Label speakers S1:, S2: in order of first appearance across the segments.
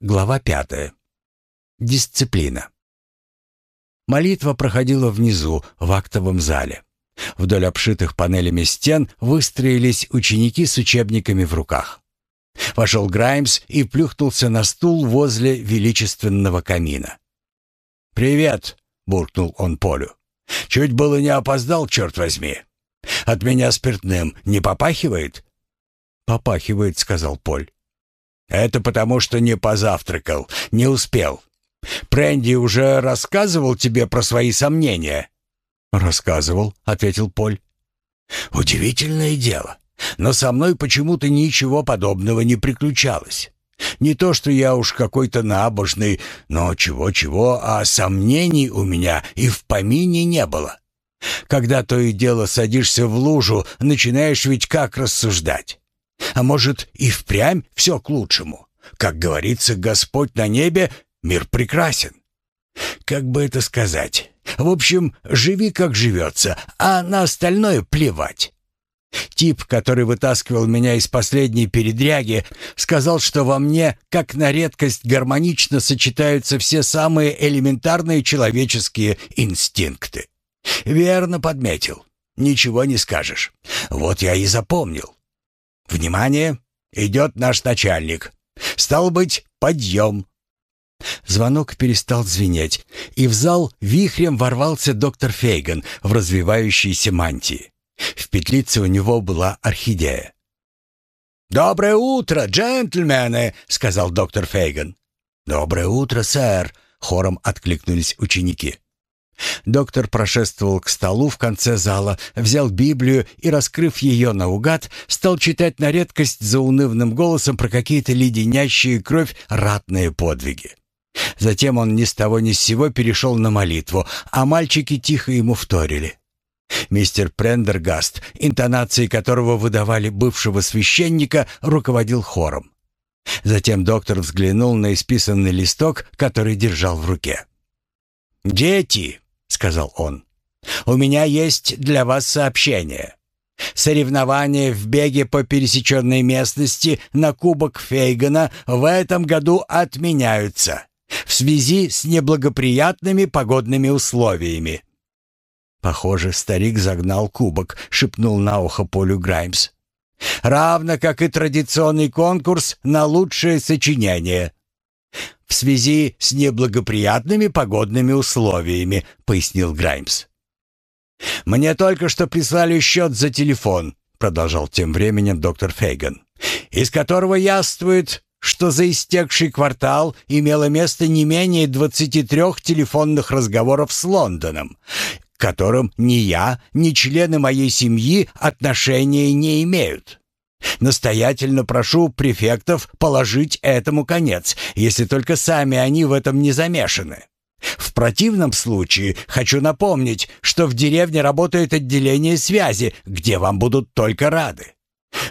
S1: Глава пятая. Дисциплина. Молитва проходила внизу, в актовом зале. Вдоль обшитых панелями стен выстроились ученики с учебниками в руках. Вошел Граймс и плюхнулся на стул возле величественного камина. «Привет!» — буркнул он Полю. «Чуть было не опоздал, черт возьми. От меня спиртным не попахивает?» «Попахивает», — сказал Поль. Это потому, что не позавтракал, не успел. Пренди уже рассказывал тебе про свои сомнения. Рассказывал, ответил Поль. Удивительное дело, но со мной почему-то ничего подобного не приключалось. Не то, что я уж какой-то набожный, но чего-чего, а сомнений у меня и в помине не было. Когда то и дело садишься в лужу, начинаешь ведь как рассуждать. А может, и впрямь все к лучшему? Как говорится, Господь на небе, мир прекрасен. Как бы это сказать? В общем, живи как живется, а на остальное плевать. Тип, который вытаскивал меня из последней передряги, сказал, что во мне, как на редкость, гармонично сочетаются все самые элементарные человеческие инстинкты. Верно подметил. Ничего не скажешь. Вот я и запомнил. «Внимание! Идет наш начальник. Стал быть, подъем!» Звонок перестал звенеть, и в зал вихрем ворвался доктор Фейган в развивающейся мантии. В петлице у него была орхидея. «Доброе утро, джентльмены!» — сказал доктор Фейган. «Доброе утро, сэр!» — хором откликнулись ученики. Доктор прошествовал к столу в конце зала, взял Библию и, раскрыв ее наугад, стал читать на редкость заунывным голосом про какие-то леденящие кровь ратные подвиги. Затем он ни с того ни с сего перешел на молитву, а мальчики тихо ему вторили. Мистер Прендергаст, интонации которого выдавали бывшего священника, руководил хором. Затем доктор взглянул на исписанный листок, который держал в руке. «Дети!» — сказал он. «У меня есть для вас сообщение. Соревнования в беге по пересеченной местности на Кубок Фейгана в этом году отменяются в связи с неблагоприятными погодными условиями». «Похоже, старик загнал кубок», — шепнул на ухо Полю Граймс. «Равно как и традиционный конкурс на лучшее сочинение», в связи с неблагоприятными погодными условиями», — пояснил Граймс. «Мне только что прислали счет за телефон», — продолжал тем временем доктор Фейган, «из которого яствует, что за истекший квартал имело место не менее 23 телефонных разговоров с Лондоном, к которым ни я, ни члены моей семьи отношения не имеют. Настоятельно прошу префектов положить этому конец, если только сами они в этом не замешаны. В противном случае хочу напомнить, что в деревне работает отделение связи, где вам будут только рады.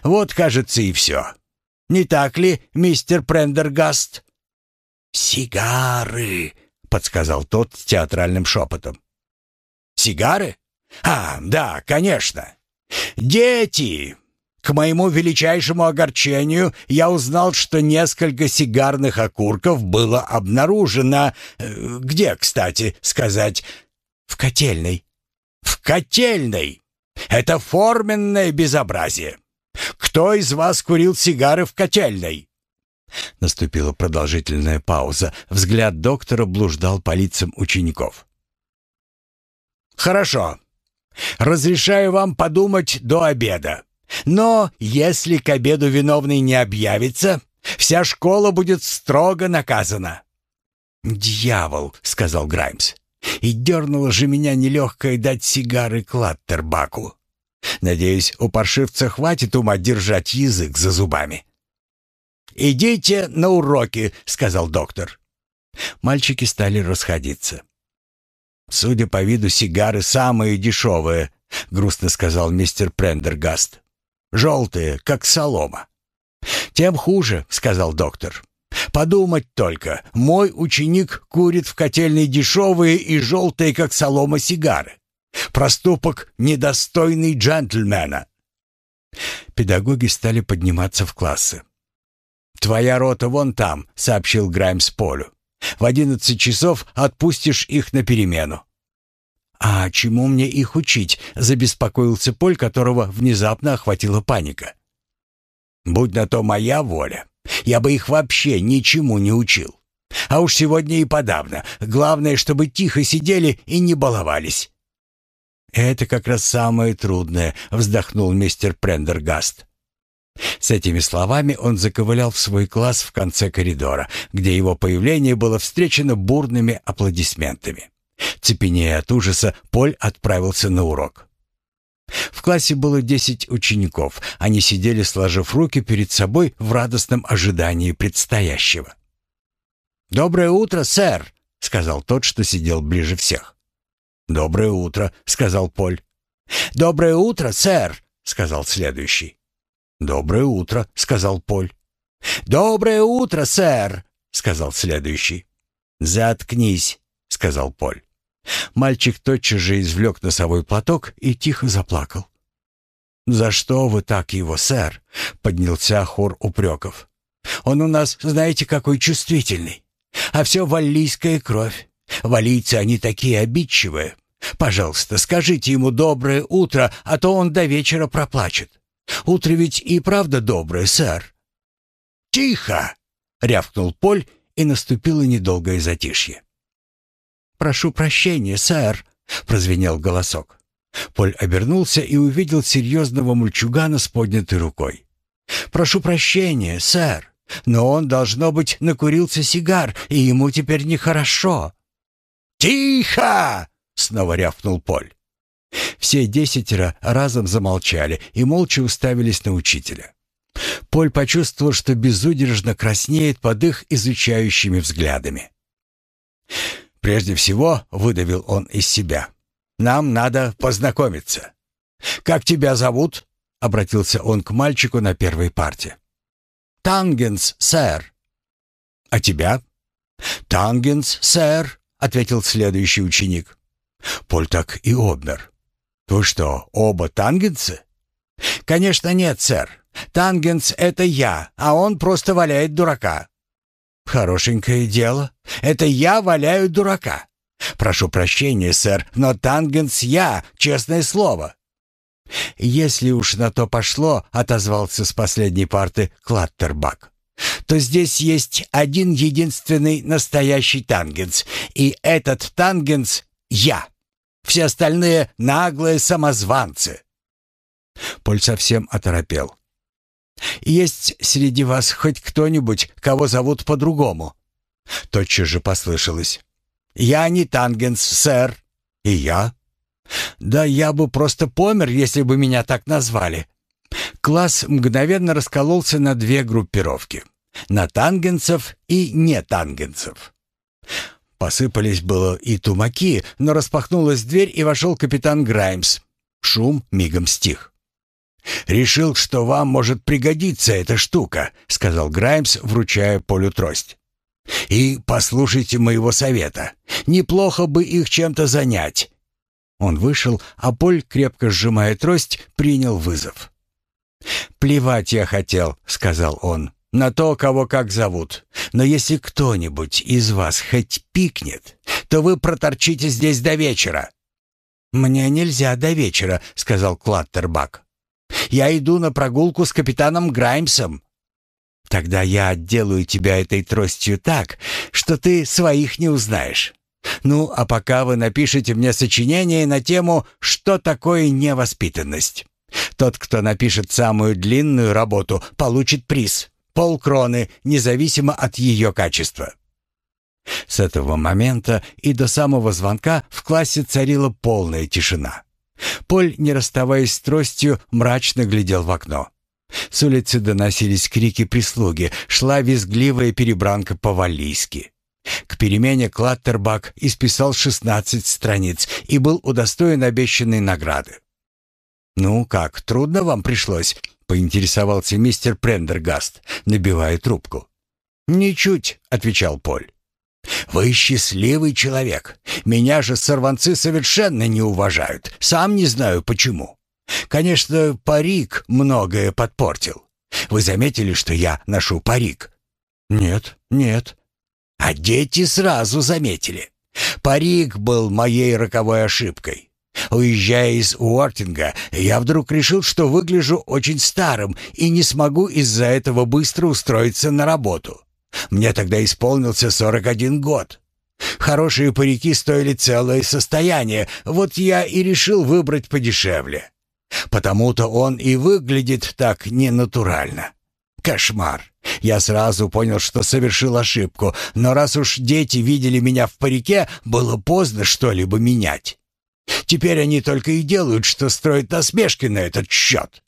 S1: Вот, кажется, и все. Не так ли, мистер Прендергаст? «Сигары», — подсказал тот с театральным шепотом. «Сигары? А, да, конечно. Дети, к моему величайшему огорчению я узнал, что несколько сигарных окурков было обнаружено... Э, где, кстати, сказать? В котельной. В котельной! Это форменное безобразие. Кто из вас курил сигары в котельной? Наступила продолжительная пауза. Взгляд доктора блуждал по лицам учеников. «Хорошо. Разрешаю вам подумать до обеда. Но если к обеду виновный не объявится, вся школа будет строго наказана». «Дьявол», — сказал Граймс, — «и дернуло же меня нелегкое дать сигары Клаттербаку. Надеюсь, у паршивца хватит ума держать язык за зубами». «Идите на уроки», — сказал доктор. Мальчики стали расходиться. «Судя по виду, сигары самые дешевые», — грустно сказал мистер Прендергаст желтые, как солома. «Тем хуже», — сказал доктор. «Подумать только, мой ученик курит в котельной дешевые и желтые, как солома, сигары. Проступок, недостойный джентльмена». Педагоги стали подниматься в классы. «Твоя рота вон там», — сообщил Граймс Полю. «В одиннадцать часов отпустишь их на перемену». «А чему мне их учить?» — забеспокоился Поль, которого внезапно охватила паника. «Будь на то моя воля, я бы их вообще ничему не учил. А уж сегодня и подавно. Главное, чтобы тихо сидели и не баловались». «Это как раз самое трудное», — вздохнул мистер Прендергаст. С этими словами он заковылял в свой класс в конце коридора, где его появление было встречено бурными аплодисментами. Цепенея от ужаса, Поль отправился на урок. В классе было десять учеников. Они сидели, сложив руки перед собой в радостном ожидании предстоящего. «Доброе утро, сэр!» — сказал тот, что сидел ближе всех. «Доброе утро», — сказал Поль. «Доброе утро, сэр», — сказал следующий. «Доброе утро», — сказал Поль. «Доброе утро, сэр», — сказал следующий. «Заткнись», — сказал Поль. Мальчик тотчас же извлек носовой платок и тихо заплакал. «За что вы так его, сэр?» — поднялся хор упреков. «Он у нас, знаете, какой чувствительный. А все валлийская кровь. Валийцы они такие обидчивые. Пожалуйста, скажите ему доброе утро, а то он до вечера проплачет. Утро ведь и правда доброе, сэр». «Тихо!» — рявкнул Поль, и наступило недолгое затишье. «Прошу прощения, сэр», — прозвенел голосок. Поль обернулся и увидел серьезного мальчугана с поднятой рукой. «Прошу прощения, сэр, но он, должно быть, накурился сигар, и ему теперь нехорошо». «Тихо!» — снова рявкнул Поль. Все десятеро разом замолчали и молча уставились на учителя. Поль почувствовал, что безудержно краснеет под их изучающими взглядами. Прежде всего, выдавил он из себя. Нам надо познакомиться. Как тебя зовут? обратился он к мальчику на первой парте. Тангенс, сэр. А тебя? Тангенс, сэр, ответил следующий ученик. Поль так и обмер. Вы что, оба тангенсы? Конечно нет, сэр. Тангенс это я, а он просто валяет дурака. «Хорошенькое дело. Это я валяю дурака. Прошу прощения, сэр, но Тангенс я, честное слово». «Если уж на то пошло», — отозвался с последней парты Клаттербак, «то здесь есть один единственный настоящий Тангенс, и этот Тангенс — я. Все остальные — наглые самозванцы». Поль совсем оторопел. «Есть среди вас хоть кто-нибудь, кого зовут по-другому?» Тотчас же послышалось. «Я не Тангенс, сэр». «И я?» «Да я бы просто помер, если бы меня так назвали». Класс мгновенно раскололся на две группировки. На тангенцев и не тангенцев. Посыпались было и тумаки, но распахнулась дверь, и вошел капитан Граймс. Шум мигом стих. «Решил, что вам может пригодиться эта штука», — сказал Граймс, вручая Полю трость. «И послушайте моего совета. Неплохо бы их чем-то занять». Он вышел, а Поль, крепко сжимая трость, принял вызов. «Плевать я хотел», — сказал он, — «на то, кого как зовут. Но если кто-нибудь из вас хоть пикнет, то вы проторчите здесь до вечера». «Мне нельзя до вечера», — сказал Клаттербак. Я иду на прогулку с капитаном Граймсом. Тогда я отделаю тебя этой тростью так, что ты своих не узнаешь. Ну, а пока вы напишите мне сочинение на тему «Что такое невоспитанность?». Тот, кто напишет самую длинную работу, получит приз — полкроны, независимо от ее качества. С этого момента и до самого звонка в классе царила полная тишина. Поль, не расставаясь с тростью, мрачно глядел в окно. С улицы доносились крики прислуги, шла визгливая перебранка по-валлийски. К перемене Клаттербак исписал 16 страниц и был удостоен обещанной награды. «Ну как, трудно вам пришлось?» — поинтересовался мистер Прендергаст, набивая трубку. «Ничуть», — отвечал Поль. «Вы счастливый человек. Меня же сорванцы совершенно не уважают. Сам не знаю почему. Конечно, парик многое подпортил. Вы заметили, что я ношу парик?»
S2: «Нет, нет».
S1: «А дети сразу заметили. Парик был моей роковой ошибкой. Уезжая из Уортинга, я вдруг решил, что выгляжу очень старым и не смогу из-за этого быстро устроиться на работу. Мне тогда исполнился 41 год. Хорошие парики стоили целое состояние, вот я и решил выбрать подешевле. Потому-то он и выглядит так ненатурально. Кошмар. Я сразу понял, что совершил ошибку, но раз уж дети видели меня в парике, было поздно что-либо менять. Теперь они только и делают, что строят насмешки на этот счет.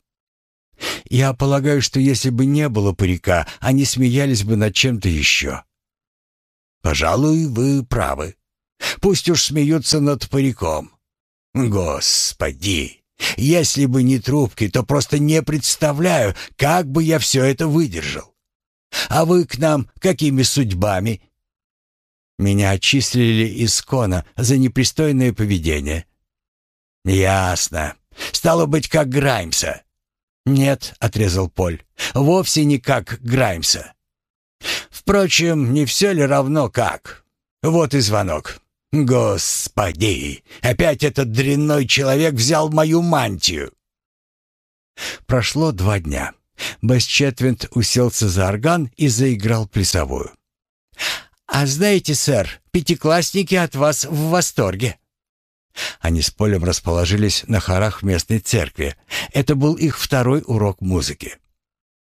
S2: Я полагаю, что если бы не было парика, они смеялись бы над чем-то еще.
S1: Пожалуй, вы правы. Пусть уж смеются над париком. Господи, если бы не трубки, то просто не представляю, как бы я все это выдержал. А вы к нам какими судьбами?
S2: Меня отчислили из Кона за непристойное поведение.
S1: Ясно. Стало быть, как Граймса.
S2: Нет, отрезал Поль. Вовсе не как Граймса.
S1: Впрочем, не все ли равно как? Вот и звонок. Господи, опять этот дрянной человек взял мою мантию.
S2: Прошло два дня. Бэс Четвинд уселся за орган и заиграл плясовую.
S1: «А знаете, сэр, пятиклассники от вас в восторге».
S2: Они с Полем расположились на хорах в местной церкви. Это был их второй урок музыки.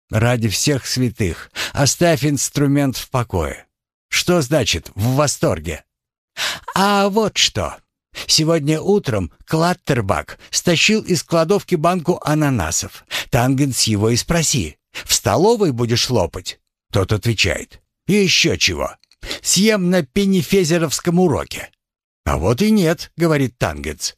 S2: «Ради всех святых, оставь инструмент в покое». «Что значит «в восторге»?»
S1: «А вот что. Сегодня утром Клаттербак стащил из кладовки банку ананасов. Тангенс его и спроси. «В столовой будешь лопать?» Тот отвечает. «Еще чего. Съем на пеннифезеровском уроке». «А вот и нет», — говорит Тангенс.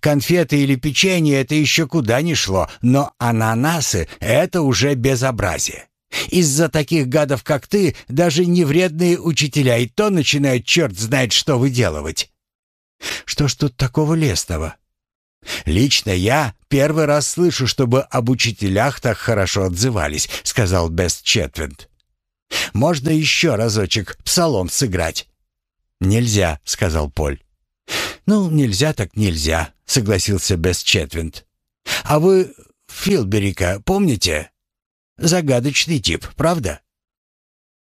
S1: «Конфеты или печенье — это еще куда ни шло, но ананасы — это уже безобразие. Из-за таких гадов, как ты, даже невредные учителя и то начинают черт знает что выделывать».
S2: «Что ж тут такого лесного?»
S1: «Лично я первый раз слышу, чтобы об учителях так хорошо отзывались», — сказал Бест Четвинд. «Можно еще разочек псалом сыграть?»
S2: «Нельзя», — сказал Поль.
S1: «Ну, нельзя так нельзя», — согласился Бест Четвинд. «А вы Филберика помните?» Загадочный тип, правда?»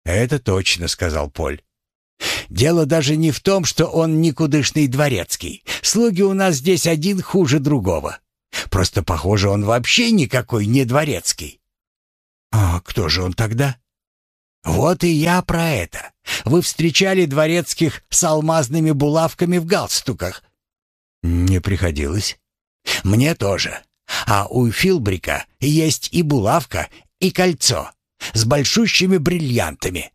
S2: «Это точно», — сказал Поль.
S1: «Дело даже не в том, что он никудышный дворецкий. Слуги у нас здесь один хуже другого. Просто, похоже, он вообще никакой не дворецкий».
S2: «А кто же он тогда?»
S1: «Вот и я про это. Вы встречали дворецких с алмазными булавками в галстуках?»
S2: «Не приходилось».
S1: «Мне тоже. А у Филбрика есть и булавка, и кольцо с большущими бриллиантами.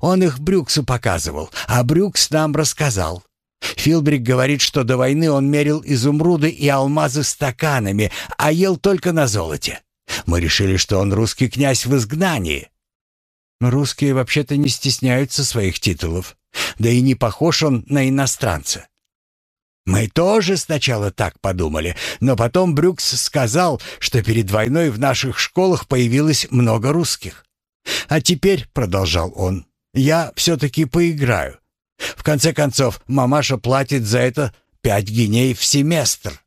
S1: Он их Брюксу показывал, а Брюкс нам рассказал. Филбрик говорит, что до войны он мерил изумруды и алмазы стаканами, а ел только на золоте. Мы решили, что он русский князь в изгнании.
S2: Русские вообще-то не стесняются своих титулов. Да и не похож он на иностранца.
S1: Мы тоже сначала так подумали, но потом Брюкс сказал, что перед войной в наших школах появилось много русских. А теперь, продолжал он, я все-таки поиграю. В конце концов, мамаша платит за это пять гиней в семестр.